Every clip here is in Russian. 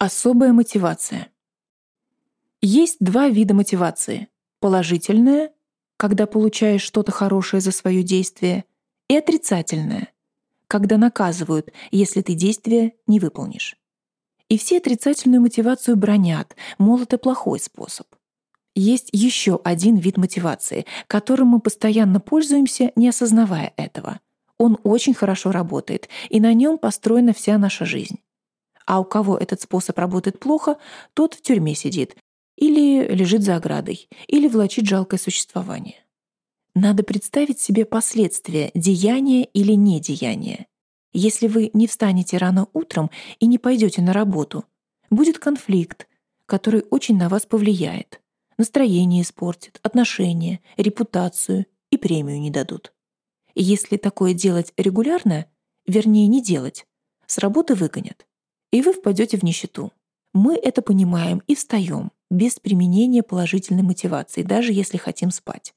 Особая мотивация. Есть два вида мотивации. Положительная, когда получаешь что-то хорошее за свое действие, и отрицательная, когда наказывают, если ты действие не выполнишь. И все отрицательную мотивацию бронят, мол, это плохой способ. Есть еще один вид мотивации, которым мы постоянно пользуемся, не осознавая этого. Он очень хорошо работает, и на нем построена вся наша жизнь. А у кого этот способ работает плохо, тот в тюрьме сидит, или лежит за оградой, или влачит жалкое существование. Надо представить себе последствия деяния или недеяния. Если вы не встанете рано утром и не пойдете на работу, будет конфликт, который очень на вас повлияет. Настроение испортит, отношения, репутацию и премию не дадут. Если такое делать регулярно, вернее не делать, с работы выгонят, и вы впадете в нищету. Мы это понимаем и встаем без применения положительной мотивации, даже если хотим спать.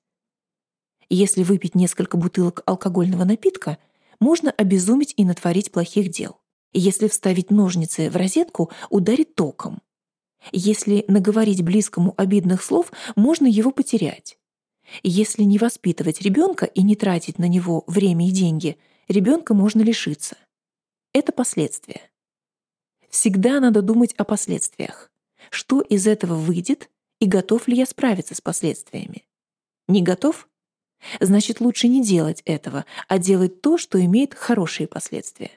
Если выпить несколько бутылок алкогольного напитка, можно обезумить и натворить плохих дел. Если вставить ножницы в розетку, ударить током. Если наговорить близкому обидных слов, можно его потерять. Если не воспитывать ребенка и не тратить на него время и деньги, ребенка можно лишиться. Это последствия. Всегда надо думать о последствиях что из этого выйдет и готов ли я справиться с последствиями. Не готов? Значит, лучше не делать этого, а делать то, что имеет хорошие последствия.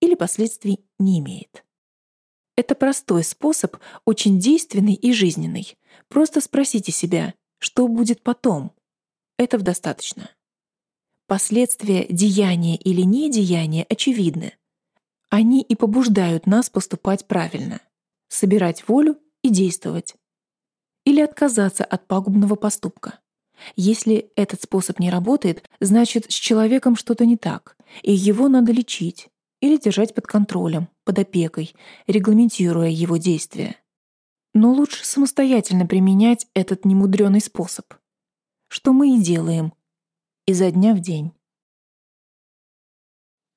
Или последствий не имеет. Это простой способ, очень действенный и жизненный. Просто спросите себя, что будет потом. Этого достаточно. Последствия деяния или недеяния очевидны. Они и побуждают нас поступать правильно собирать волю и действовать. Или отказаться от пагубного поступка. Если этот способ не работает, значит, с человеком что-то не так, и его надо лечить или держать под контролем, под опекой, регламентируя его действия. Но лучше самостоятельно применять этот немудрёный способ, что мы и делаем изо дня в день.